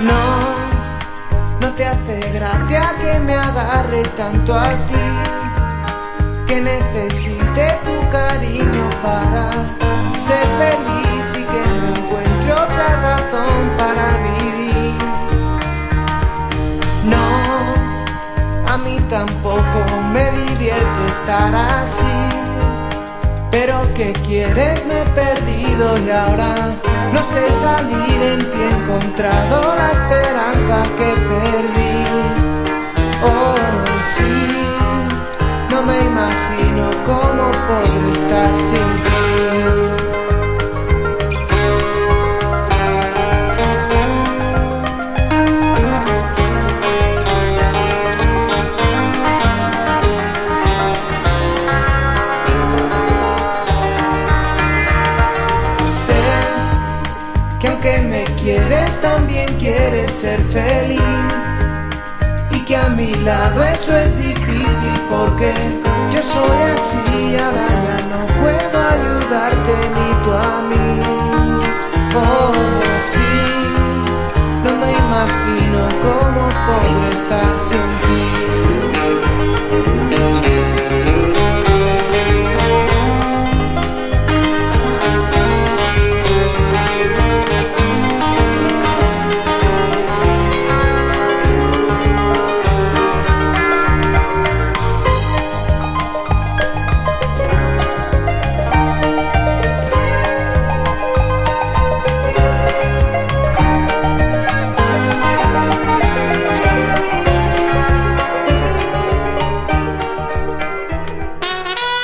No, no te hace gracia que me agarre tanto a ti, que necesite tu cariño para ser feliz y que no encuentro otra razón para vivir. No, a mí tampoco me divierte estar así pero que quieres me he perdido y ahora no sé salir en ti he encontrado la esperanza que perdí. Que aunque me quieres también quieres ser feliz. Y que a mi lado eso es difícil